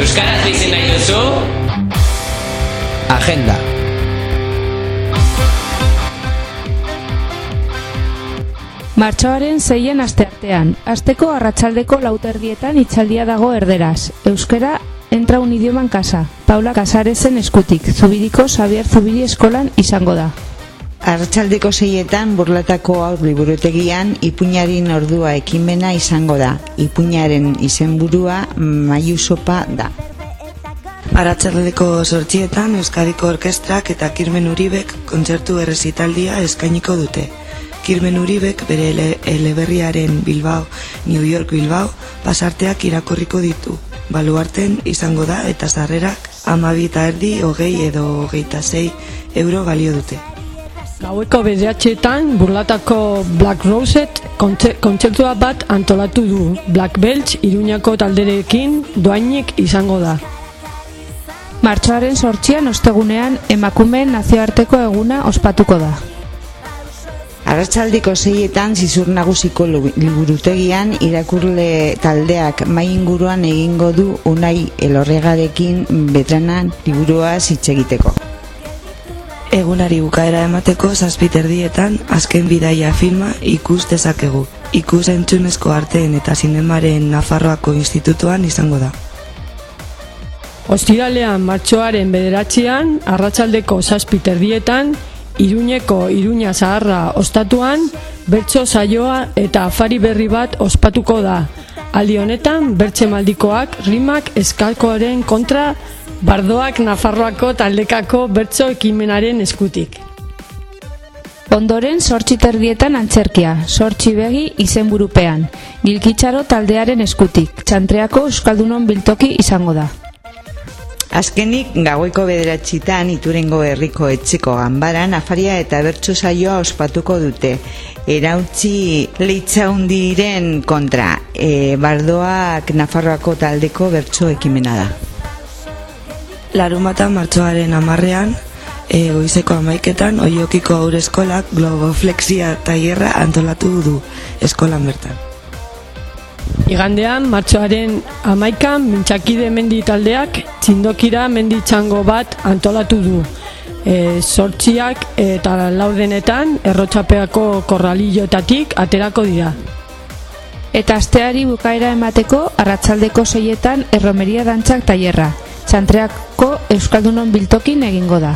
Euskaraz bizi nahi duzu? Agenda. Martxoaren zeien asteartean, asteko arratsaldeko lauterdietan itzaldia dago erderaz. Euskara entra un idioma en casa. Paula Casarezen eskutik, Zubiriko Xavier Zubiri eskolan izango da. Arratxaldeko zeietan burlatako aur liburutegian ipuñarin ordua ekimena izango da. Ipuñaren izenburua maiu sopa da. Aratzaldeko sortxietan Euskadiko Orkestrak eta Kirmen Uribek kontzertu errezitaldia eskainiko dute. Kirmen Uribek bere ele eleberriaren Bilbao, New York Bilbao, pasarteak irakorriko ditu. Baluarten izango da eta sarrerak amabi eta erdi, hogei edo hogeita zei euro balio dute. Gaueko bederatxeetan burlatako Black Roset kontze- kontzertua bat antolatu du. Black Belch iruñako talderekin doainik izango da. Martxoaren sortxian ostegunean emakumeen nazioarteko eguna ospatuko da. Arratsaldiko zeietan zizur nagusiko liburutegian irakurle taldeak mai inguruan egingo du unai elorregarekin betranan liburua hitz egiteko. Egunari bukaera emateko zazpiterdietan azken bidaia filma ikus dezakegu. Ikus entzunezko arteen eta zinemaren Nafarroako institutuan izango da. Ostiralean martxoaren bederatzean, arratsaldeko zazpiterdietan, Iruñeko Iruña Zaharra ostatuan, bertso saioa eta afari berri bat ospatuko da. Aldi honetan, bertxe maldikoak, rimak eskalkoaren kontra, bardoak Nafarroako taldekako bertso ekimenaren eskutik. Ondoren sortxi terdietan antzerkia, sortxi begi izenburupean, gilkitxaro taldearen eskutik, txantreako euskaldunon biltoki izango da. Azkenik gaueko bederatxitan iturengo herriko etxeko ganbaran afaria eta bertso saioa ospatuko dute. Erautzi leitzaundiren kontra, e, bardoak Nafarroako taldeko bertso ekimena da. Larumata martxoaren amarrean, e, goizeko amaiketan, oiokiko aur eskolak globoflexia tailerra antolatu du eskolan bertan. Igandean, martxoaren amaikan, mintxakide mendi taldeak txindokira mendi txango bat antolatu du. E, sortziak eta laurdenetan errotxapeako korralilloetatik aterako dira. Eta asteari bukaera emateko arratsaldeko seietan erromeria dantzak tailerra. Txantreako euskaldunon biltokin egingo da.